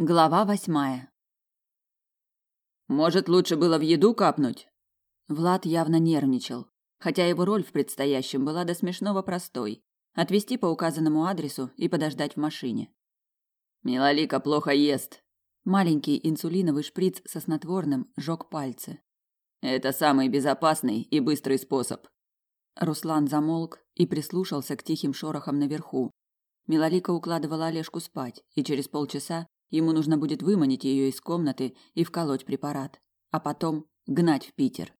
Глава восьмая. Может, лучше было в еду капнуть? Влад явно нервничал, хотя его роль в предстоящем была до смешного простой: отвезти по указанному адресу и подождать в машине. Милалика плохо ест. Маленький инсулиновый шприц со снотворным жёг пальцы. Это самый безопасный и быстрый способ. Руслан замолк и прислушался к тихим шорохам наверху. Милалика укладывала Олежку спать, и через полчаса Ему нужно будет выманить ее из комнаты и вколоть препарат, а потом гнать в Питер.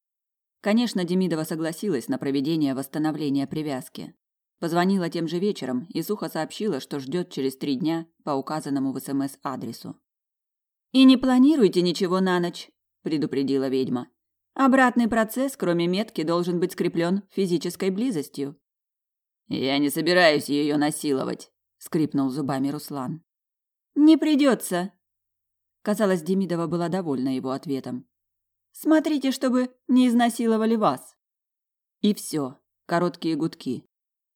Конечно, Демидова согласилась на проведение восстановления привязки. Позвонила тем же вечером и сухо сообщила, что ждет через три дня по указанному в СМС адресу. «И не планируйте ничего на ночь», – предупредила ведьма. «Обратный процесс, кроме метки, должен быть скреплен физической близостью». «Я не собираюсь ее насиловать», – скрипнул зубами Руслан. Не придется. Казалось, Демидова была довольна его ответом. Смотрите, чтобы не изнасиловали вас. И все. Короткие гудки.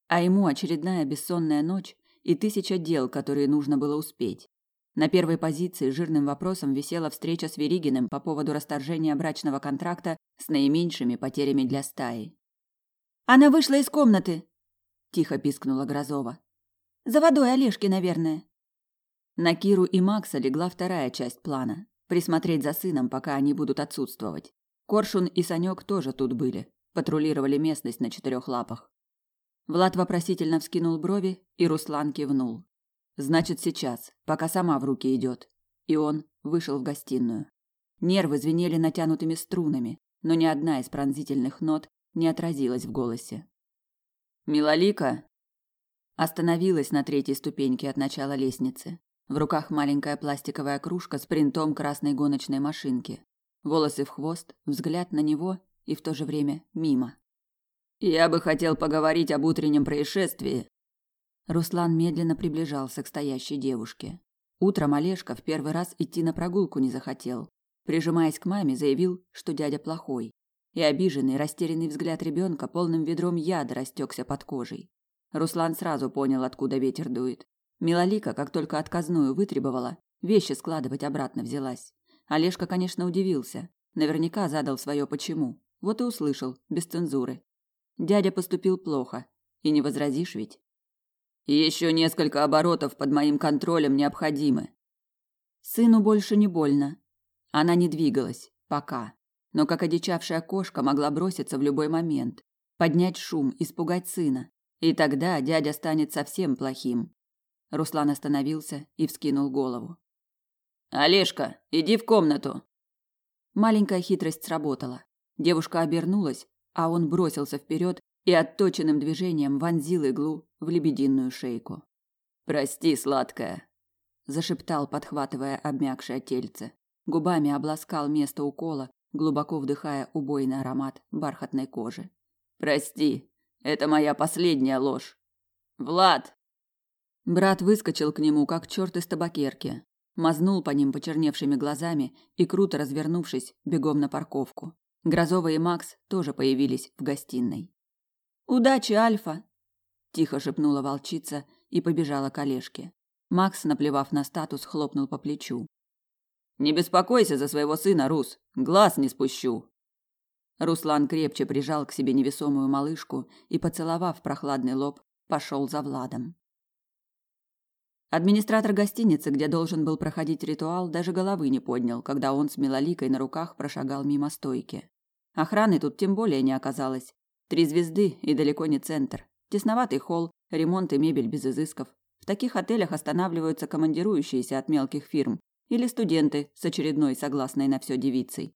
А ему очередная бессонная ночь и тысяча дел, которые нужно было успеть. На первой позиции жирным вопросом висела встреча с Веригиным по поводу расторжения брачного контракта с наименьшими потерями для стаи. Она вышла из комнаты, тихо пискнула Грозова. За водой Олежки, наверное. На Киру и Макса легла вторая часть плана присмотреть за сыном, пока они будут отсутствовать. Коршун и Санек тоже тут были, патрулировали местность на четырех лапах. Влад вопросительно вскинул брови, и Руслан кивнул. Значит, сейчас, пока сама в руки идет. И он вышел в гостиную. Нервы звенели натянутыми струнами, но ни одна из пронзительных нот не отразилась в голосе. Милолика остановилась на третьей ступеньке от начала лестницы. В руках маленькая пластиковая кружка с принтом красной гоночной машинки. Волосы в хвост, взгляд на него и в то же время мимо. Я бы хотел поговорить об утреннем происшествии. Руслан медленно приближался к стоящей девушке. Утром Олежка в первый раз идти на прогулку не захотел. Прижимаясь к маме, заявил, что дядя плохой. И обиженный, растерянный взгляд ребенка полным ведром яда растекся под кожей. Руслан сразу понял, откуда ветер дует. Милолика, как только отказную вытребовала, вещи складывать обратно взялась. Олежка, конечно, удивился. Наверняка задал свое почему. Вот и услышал, без цензуры. Дядя поступил плохо. И не возразишь ведь? Еще несколько оборотов под моим контролем необходимы. Сыну больше не больно. Она не двигалась. Пока. Но как одичавшая кошка могла броситься в любой момент. Поднять шум, испугать сына. И тогда дядя станет совсем плохим. Руслан остановился и вскинул голову. Олежка, иди в комнату. Маленькая хитрость сработала. Девушка обернулась, а он бросился вперед и отточенным движением вонзил иглу в лебединую шейку. Прости, сладкая, зашептал, подхватывая обмякшее тельце. Губами обласкал место укола, глубоко вдыхая убойный аромат бархатной кожи. Прости, это моя последняя ложь. Влад, Брат выскочил к нему, как черт из табакерки, мазнул по ним почерневшими глазами и, круто развернувшись, бегом на парковку. Грозова и Макс тоже появились в гостиной. «Удачи, Альфа!» – тихо шепнула волчица и побежала к Олежке. Макс, наплевав на статус, хлопнул по плечу. «Не беспокойся за своего сына, Рус, глаз не спущу!» Руслан крепче прижал к себе невесомую малышку и, поцеловав прохладный лоб, пошел за Владом. Администратор гостиницы, где должен был проходить ритуал, даже головы не поднял, когда он с Милоликой на руках прошагал мимо стойки. Охраны тут тем более не оказалось. Три звезды и далеко не центр. Тесноватый холл, ремонт и мебель без изысков. В таких отелях останавливаются командирующиеся от мелких фирм или студенты с очередной согласной на все девицей.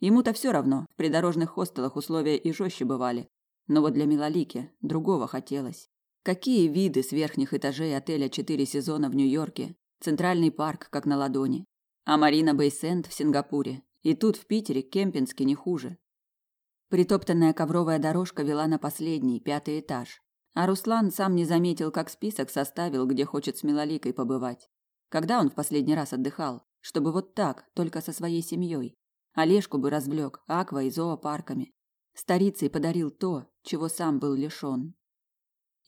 Ему-то все равно, в придорожных хостелах условия и жестче бывали. Но вот для Милолики другого хотелось. Какие виды с верхних этажей отеля «Четыре сезона» в Нью-Йорке, Центральный парк как на ладони, а Марина Бейсент в Сингапуре, и тут в Питере Кемпинске не хуже. Притоптанная ковровая дорожка вела на последний, пятый этаж, а Руслан сам не заметил, как список составил, где хочет с Милоликой побывать. Когда он в последний раз отдыхал, чтобы вот так, только со своей семьей. Олежку бы развлек аква и зоопарками. Старицей подарил то, чего сам был лишен.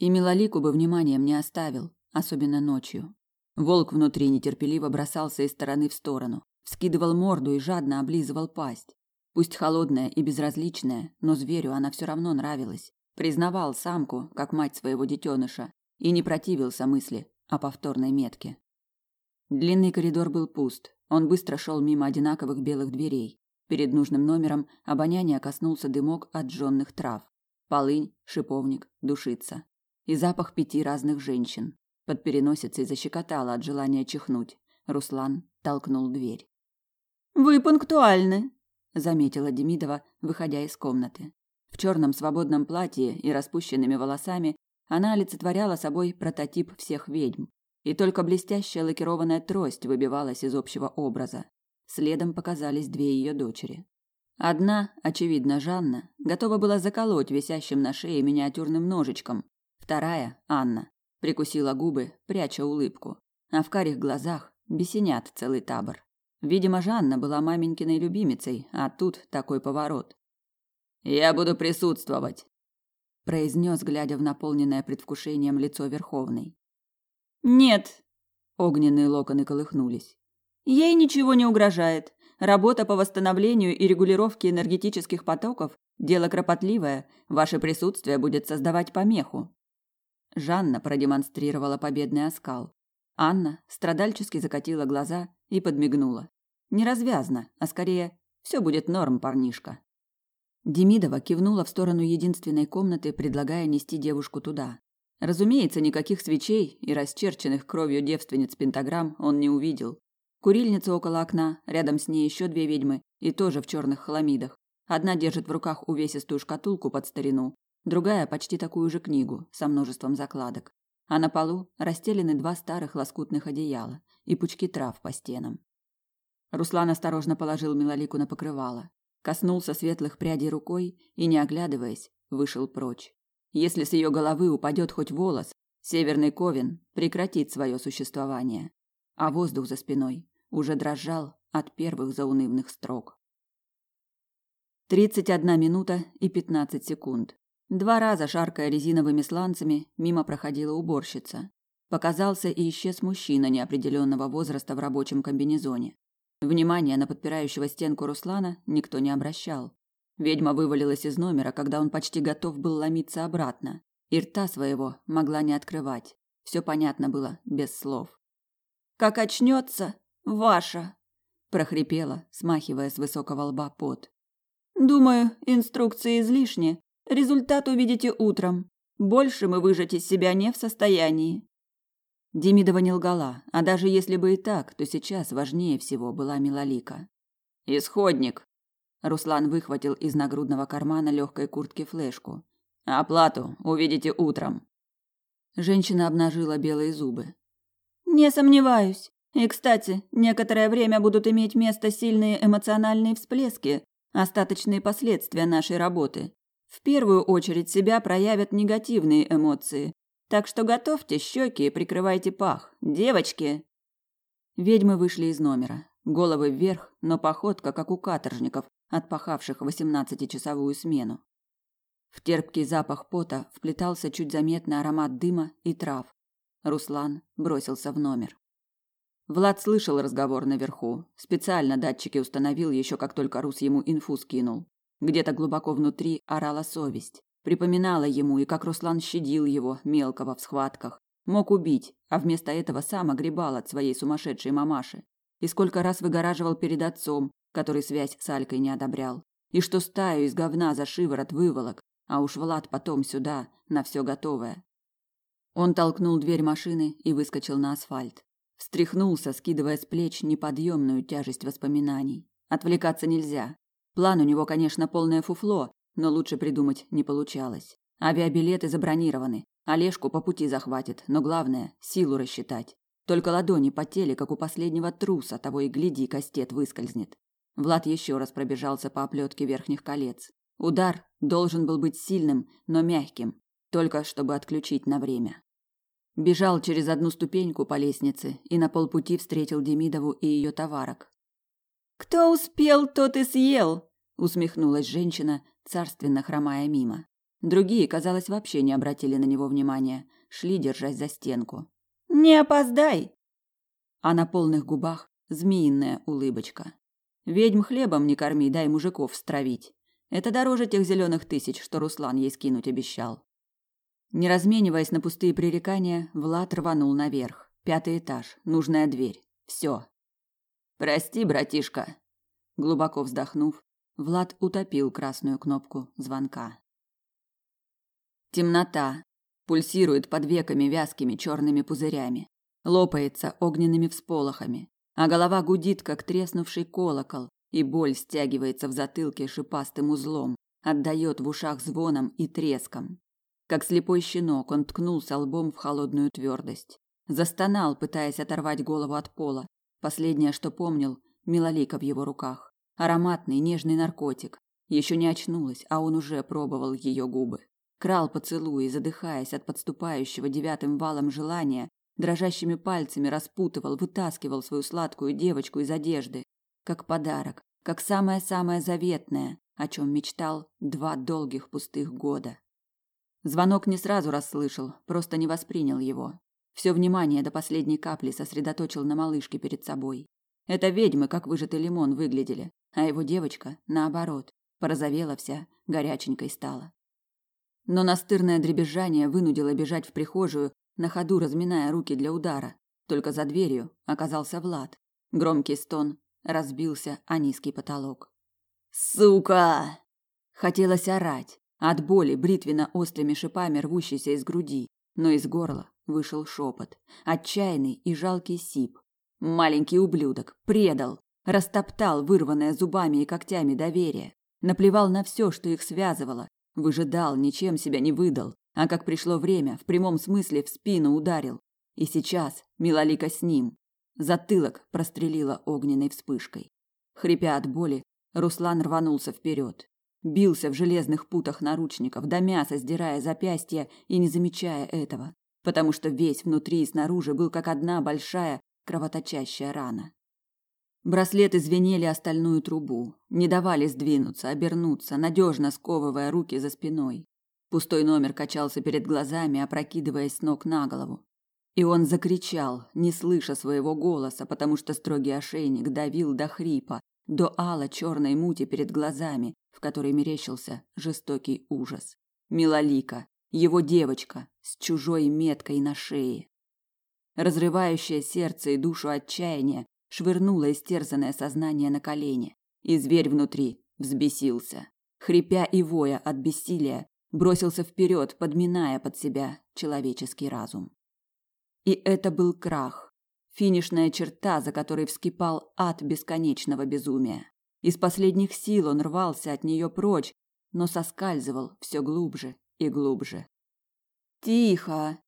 И Милолику бы вниманием не оставил, особенно ночью. Волк внутри нетерпеливо бросался из стороны в сторону, вскидывал морду и жадно облизывал пасть. Пусть холодная и безразличная, но зверю она все равно нравилась. Признавал самку, как мать своего детеныша, и не противился мысли о повторной метке. Длинный коридор был пуст. Он быстро шел мимо одинаковых белых дверей. Перед нужным номером обоняния коснулся дымок от жженных трав. Полынь, шиповник, душица. И запах пяти разных женщин. Под переносицей защекотало от желания чихнуть. Руслан толкнул дверь. «Вы пунктуальны», — заметила Демидова, выходя из комнаты. В черном свободном платье и распущенными волосами она олицетворяла собой прототип всех ведьм. И только блестящая лакированная трость выбивалась из общего образа. Следом показались две ее дочери. Одна, очевидно, Жанна, готова была заколоть висящим на шее миниатюрным ножичком. Вторая, Анна, прикусила губы, пряча улыбку. А в карих глазах бесенят целый табор. Видимо, Жанна была маменькиной любимицей, а тут такой поворот. «Я буду присутствовать», – произнес, глядя в наполненное предвкушением лицо Верховной. «Нет», – огненные локоны колыхнулись. «Ей ничего не угрожает. Работа по восстановлению и регулировке энергетических потоков – дело кропотливое. Ваше присутствие будет создавать помеху». Жанна продемонстрировала победный оскал. Анна страдальчески закатила глаза и подмигнула. Неразвязно, а скорее все будет норм, парнишка. Демидова кивнула в сторону единственной комнаты, предлагая нести девушку туда. Разумеется, никаких свечей и расчерченных кровью девственниц пентаграмм он не увидел. Курильница около окна, рядом с ней еще две ведьмы, и тоже в черных хламидах. Одна держит в руках увесистую шкатулку под старину, другая почти такую же книгу со множеством закладок. А на полу расстелены два старых лоскутных одеяла и пучки трав по стенам. Руслан осторожно положил Милолику на покрывало, коснулся светлых прядей рукой и, не оглядываясь, вышел прочь. Если с ее головы упадет хоть волос, Северный Ковен прекратит свое существование, а воздух за спиной уже дрожал от первых заунывных строк. Тридцать одна минута и пятнадцать секунд. Два раза, шаркая резиновыми сланцами, мимо проходила уборщица. Показался и исчез мужчина неопределенного возраста в рабочем комбинезоне. Внимания на подпирающего стенку Руслана никто не обращал. Ведьма вывалилась из номера, когда он почти готов был ломиться обратно. И рта своего могла не открывать. Все понятно было без слов. «Как очнется, ваша!» прохрипела, смахивая с высокого лба пот. «Думаю, инструкции излишни. Результат увидите утром. Больше мы выжать из себя не в состоянии. Демидова не лгала, а даже если бы и так, то сейчас важнее всего была Милолика. Исходник. Руслан выхватил из нагрудного кармана легкой куртки флешку. Оплату увидите утром. Женщина обнажила белые зубы. Не сомневаюсь. И, кстати, некоторое время будут иметь место сильные эмоциональные всплески, остаточные последствия нашей работы. В первую очередь себя проявят негативные эмоции. Так что готовьте щеки и прикрывайте пах. Девочки!» Ведьмы вышли из номера. Головы вверх, но походка, как у каторжников, отпахавших восемнадцатичасовую смену. В терпкий запах пота вплетался чуть заметный аромат дыма и трав. Руслан бросился в номер. Влад слышал разговор наверху. Специально датчики установил еще как только Рус ему инфу скинул. Где-то глубоко внутри орала совесть. Припоминала ему и как Руслан щадил его, мелкого, в схватках. Мог убить, а вместо этого сам огребал от своей сумасшедшей мамаши. И сколько раз выгораживал перед отцом, который связь с Алькой не одобрял. И что стаю из говна за шиворот выволок, а уж Влад потом сюда, на все готовое. Он толкнул дверь машины и выскочил на асфальт. Встряхнулся, скидывая с плеч неподъемную тяжесть воспоминаний. Отвлекаться нельзя. План у него, конечно, полное фуфло, но лучше придумать не получалось. Авиабилеты забронированы. Олежку по пути захватит, но главное силу рассчитать. Только ладони потели, как у последнего труса, того и гляди, кастет выскользнет. Влад еще раз пробежался по оплетке верхних колец. Удар должен был быть сильным, но мягким, только чтобы отключить на время. Бежал через одну ступеньку по лестнице и на полпути встретил Демидову и ее товарок. Кто успел, тот и съел, усмехнулась женщина, царственно хромая мимо. Другие, казалось, вообще не обратили на него внимания, шли, держась за стенку. Не опоздай. а на полных губах змеиная улыбочка. Ведьм хлебом не корми, дай мужиков стравить. Это дороже тех зеленых тысяч, что Руслан ей скинуть обещал. Не размениваясь на пустые пререкания, Влад рванул наверх. Пятый этаж, нужная дверь. Все. Прости, братишка. Глубоко вздохнув, Влад утопил красную кнопку звонка. Темнота пульсирует под веками вязкими черными пузырями, лопается огненными всполохами, а голова гудит, как треснувший колокол, и боль стягивается в затылке шипастым узлом, отдает в ушах звоном и треском. Как слепой щенок, он ткнулся лбом в холодную твердость. Застонал, пытаясь оторвать голову от пола. Последнее, что помнил, милолика в его руках. Ароматный, нежный наркотик. Еще не очнулась, а он уже пробовал ее губы. Крал поцелуи, задыхаясь от подступающего девятым валом желания, дрожащими пальцами распутывал, вытаскивал свою сладкую девочку из одежды, как подарок, как самое-самое заветное, о чем мечтал два долгих пустых года. Звонок не сразу расслышал, просто не воспринял его. Все внимание до последней капли сосредоточил на малышке перед собой. Это ведьмы, как выжатый лимон, выглядели, а его девочка, наоборот, порозовела вся, горяченькой стала. Но настырное дребезжание вынудило бежать в прихожую, на ходу разминая руки для удара. Только за дверью оказался Влад. Громкий стон разбился о низкий потолок. «Сука!» Хотелось орать, от боли бритвенно-острыми шипами рвущейся из груди, но из горла вышел шепот, отчаянный и жалкий сип. Маленький ублюдок предал, растоптал вырванное зубами и когтями доверие, наплевал на все, что их связывало, выжидал, ничем себя не выдал, а как пришло время, в прямом смысле в спину ударил. И сейчас Милолика с ним. Затылок прострелила огненной вспышкой. Хрипя от боли, Руслан рванулся вперед. Бился в железных путах наручников, до мяса сдирая запястья и не замечая этого, потому что весь внутри и снаружи был как одна большая кровоточащая рана. Браслеты звенели о стальную трубу, не давали сдвинуться, обернуться, надежно сковывая руки за спиной. Пустой номер качался перед глазами, опрокидываясь с ног на голову. И он закричал, не слыша своего голоса, потому что строгий ошейник давил до хрипа, до ала черной мути перед глазами, в которой мерещился жестокий ужас. Милолика, его девочка, с чужой меткой на шее. Разрывающее сердце и душу отчаяние швырнуло истерзанное сознание на колени, и зверь внутри взбесился. Хрипя и воя от бессилия, бросился вперед, подминая под себя человеческий разум. И это был крах, финишная черта, за которой вскипал ад бесконечного безумия. Из последних сил он рвался от нее прочь, но соскальзывал все глубже и глубже. Тихо.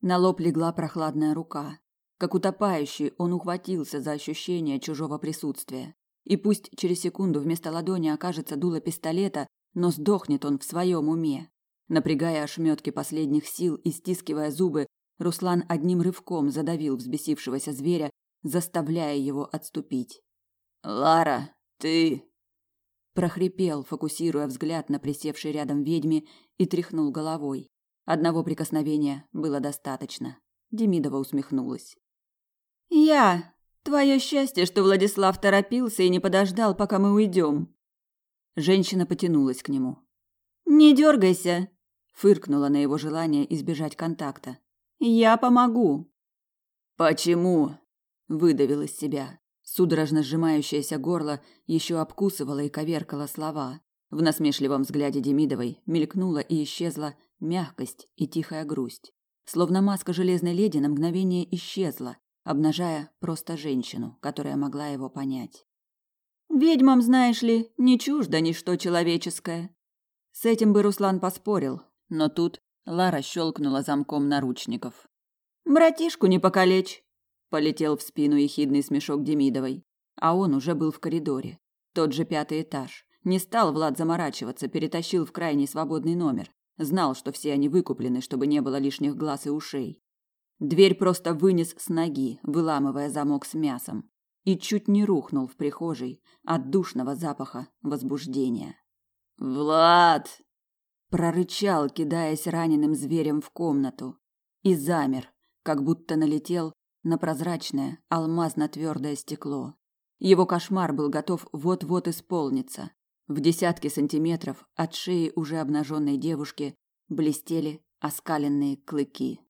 На лоб легла прохладная рука. Как утопающий, он ухватился за ощущение чужого присутствия. И пусть через секунду вместо ладони окажется дуло пистолета, но сдохнет он в своем уме. Напрягая ошметки последних сил и стискивая зубы, Руслан одним рывком задавил взбесившегося зверя, заставляя его отступить. «Лара, ты...» прохрипел, фокусируя взгляд на присевшей рядом ведьме и тряхнул головой. Одного прикосновения было достаточно. Демидова усмехнулась. «Я! Твое счастье, что Владислав торопился и не подождал, пока мы уйдем. Женщина потянулась к нему. «Не дергайся!» Фыркнула на его желание избежать контакта. «Я помогу!» «Почему?» Выдавил из себя. Судорожно сжимающееся горло еще обкусывало и коверкало слова. В насмешливом взгляде Демидовой мелькнула и исчезла мягкость и тихая грусть. Словно маска железной леди на мгновение исчезла, обнажая просто женщину, которая могла его понять. Ведьмам, знаешь ли, не чуждо ничто человеческое. С этим бы Руслан поспорил, но тут Лара щелкнула замком наручников. «Братишку не покалечь!» Полетел в спину ехидный смешок Демидовой. А он уже был в коридоре. Тот же пятый этаж. Не стал Влад заморачиваться, перетащил в крайний свободный номер. Знал, что все они выкуплены, чтобы не было лишних глаз и ушей. Дверь просто вынес с ноги, выламывая замок с мясом и чуть не рухнул в прихожей от душного запаха возбуждения. «Влад!» прорычал, кидаясь раненым зверем в комнату, и замер, как будто налетел на прозрачное, алмазно-твердое стекло. Его кошмар был готов вот-вот исполниться. В десятки сантиметров от шеи уже обнаженной девушки блестели оскаленные клыки.